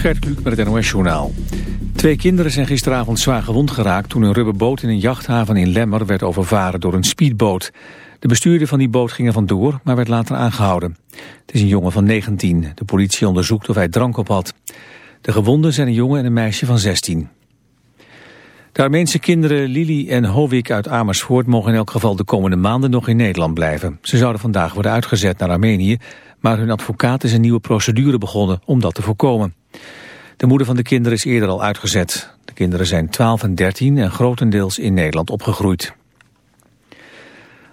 Gert Kluk met het NOS-journaal. Twee kinderen zijn gisteravond zwaar gewond geraakt... toen een rubberboot in een jachthaven in Lemmer werd overvaren door een speedboot. De bestuurder van die boot ging er vandoor, maar werd later aangehouden. Het is een jongen van 19. De politie onderzoekt of hij drank op had. De gewonden zijn een jongen en een meisje van 16. De Armeense kinderen Lili en Hovik uit Amersfoort mogen in elk geval de komende maanden nog in Nederland blijven. Ze zouden vandaag worden uitgezet naar Armenië, maar hun advocaat is een nieuwe procedure begonnen om dat te voorkomen. De moeder van de kinderen is eerder al uitgezet. De kinderen zijn 12 en 13 en grotendeels in Nederland opgegroeid.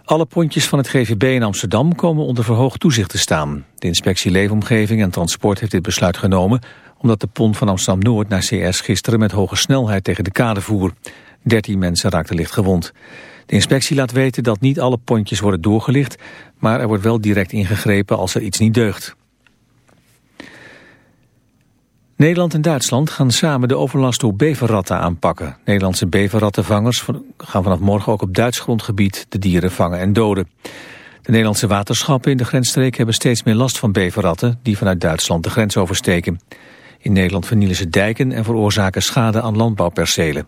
Alle pontjes van het GVB in Amsterdam komen onder verhoogd toezicht te staan. De inspectie Leefomgeving en Transport heeft dit besluit genomen... omdat de pont van Amsterdam-Noord naar CS gisteren met hoge snelheid tegen de kade voer. 13 mensen raakten licht gewond. De inspectie laat weten dat niet alle pontjes worden doorgelicht... maar er wordt wel direct ingegrepen als er iets niet deugt. Nederland en Duitsland gaan samen de overlast door beverratten aanpakken. Nederlandse beverrattenvangers gaan vanaf morgen ook op Duits grondgebied de dieren vangen en doden. De Nederlandse waterschappen in de grensstreek hebben steeds meer last van beverratten die vanuit Duitsland de grens oversteken. In Nederland vernielen ze dijken en veroorzaken schade aan landbouwpercelen.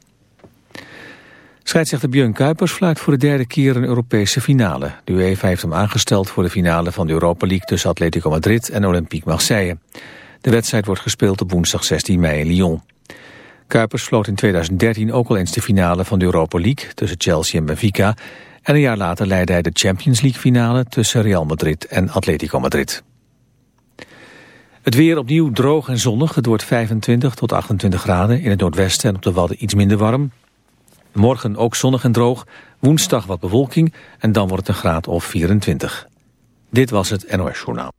Scheidsrechter Björn Kuipers fluit voor de derde keer een Europese finale. De UEFA heeft hem aangesteld voor de finale van de Europa League tussen Atletico Madrid en Olympique Marseille. De wedstrijd wordt gespeeld op woensdag 16 mei in Lyon. Kuipers floot in 2013 ook al eens de finale van de Europa League tussen Chelsea en Benfica. En een jaar later leidde hij de Champions League finale tussen Real Madrid en Atletico Madrid. Het weer opnieuw droog en zonnig. Het wordt 25 tot 28 graden. In het noordwesten en op de Wadden iets minder warm. Morgen ook zonnig en droog. Woensdag wat bewolking en dan wordt het een graad of 24. Dit was het NOS Journaal.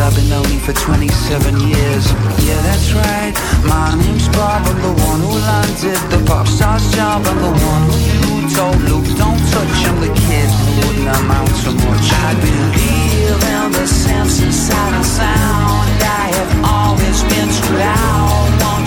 I've been lonely for 27 years. Yeah, that's right. My name's Bob. I'm the one who landed the pop star's job. I'm the one who told Luke don't touch. I'm the kid who wouldn't amount to much. I believe in the sense inside and sound. I have always been too loud. Won't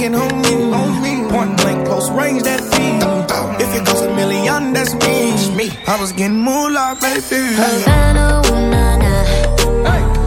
taking on me. Point blank, close range, that feed. If it goes a million, that's me. I was getting moolah, baby. Havana, ooh, nah, nah. Hey.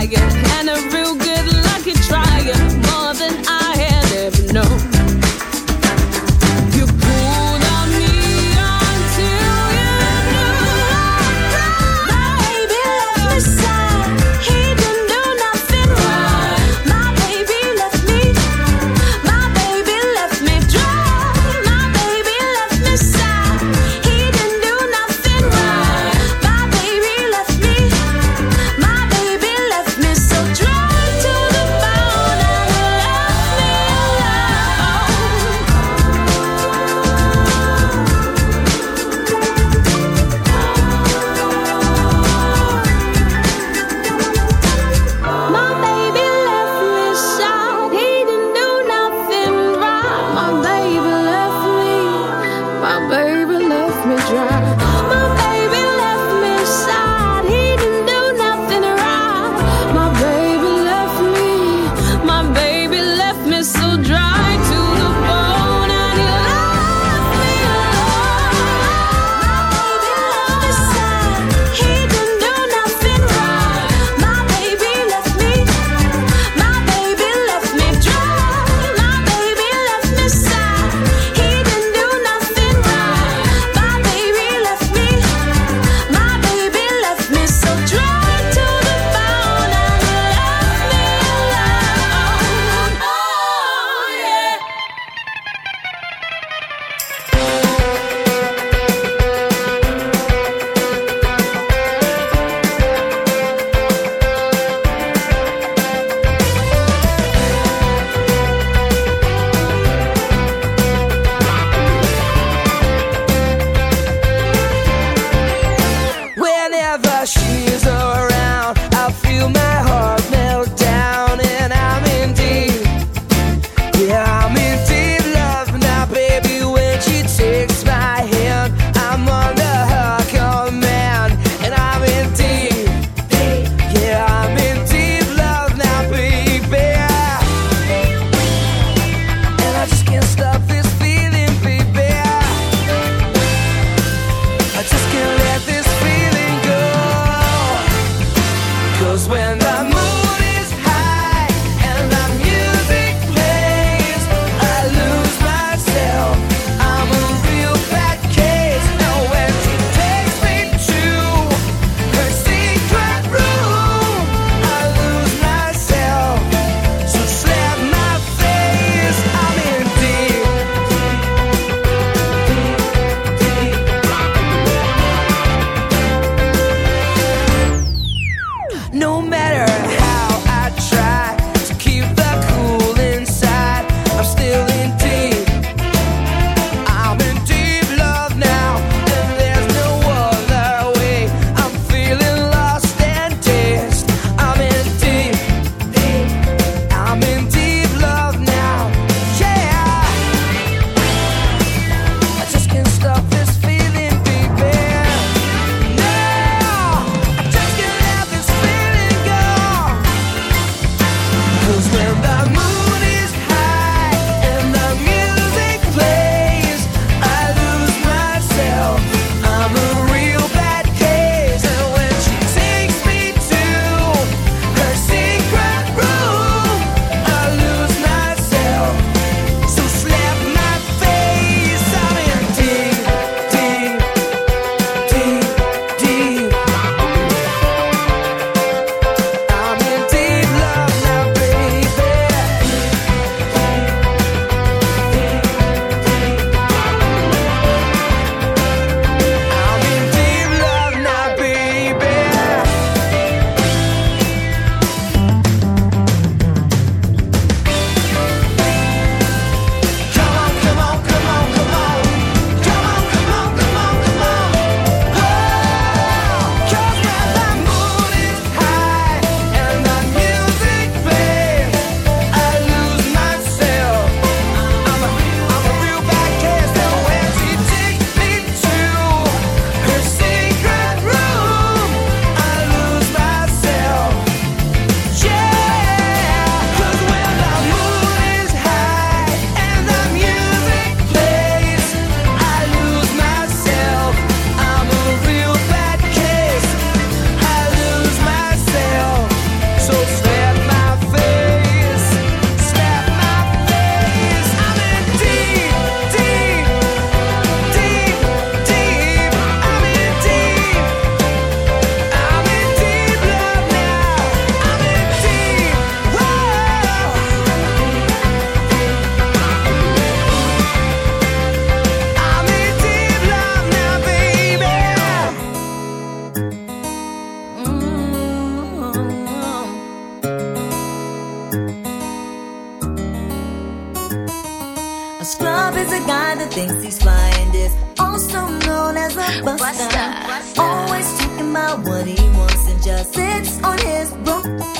tiger. Love is a guy that thinks he's flying, is also known as a buster. buster. buster. Always talking about what he wants and just sits on his broom.